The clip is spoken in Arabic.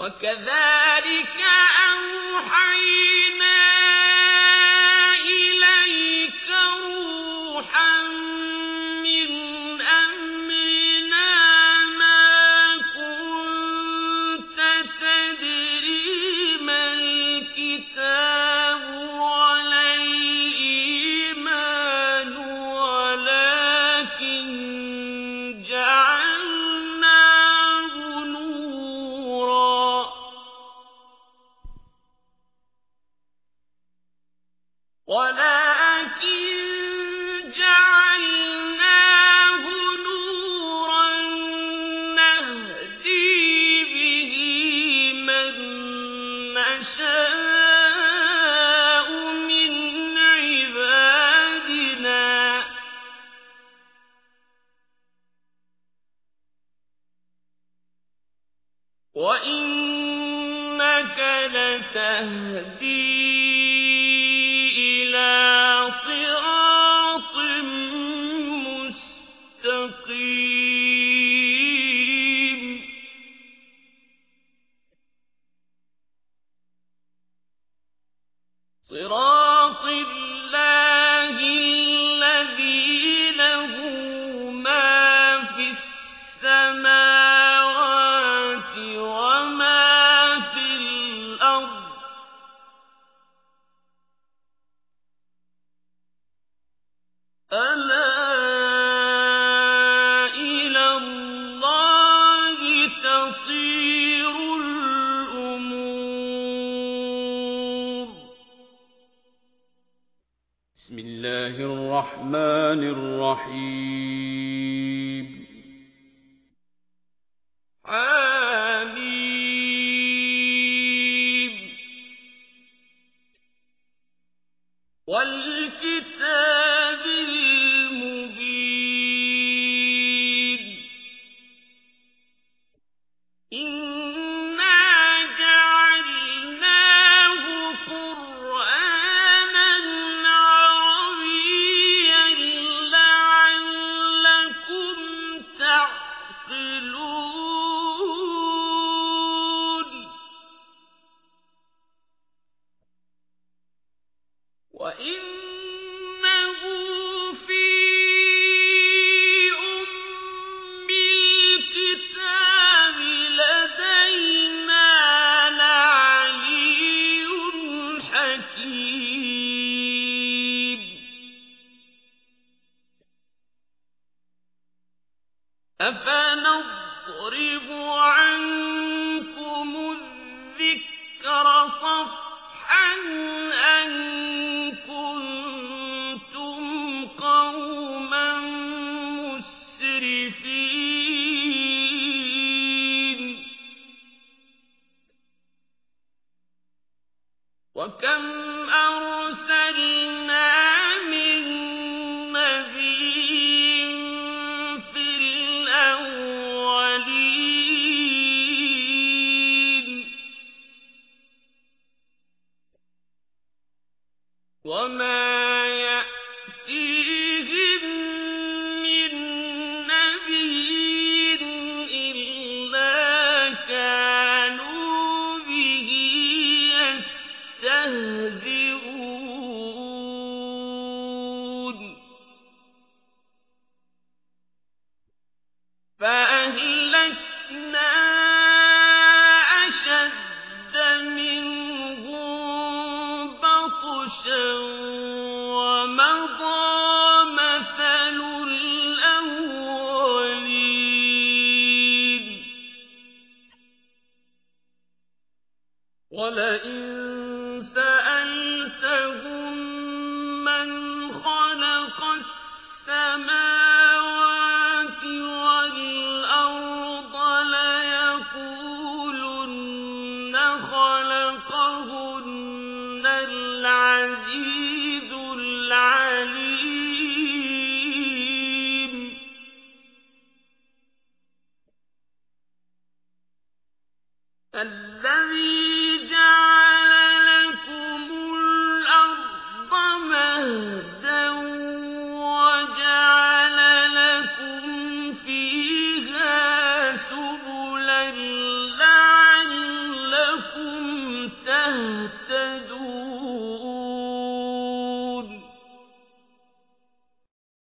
وكذلك أوحينا جعلناه نورا نهدي به من نشاء من عبادنا. وإنك لتهدي صراط الله الذي له ما في السماوات وما في الأرض الرحمن الرحيم. حميم والكتاب المبين. أفنضرب عنكم الذكر صفحا وكم أرسلنا من نبي في الأولين وما ولئن سألتهم من خلق السماوات والأرض ليقولن خلقهن العزيز العليم. الذي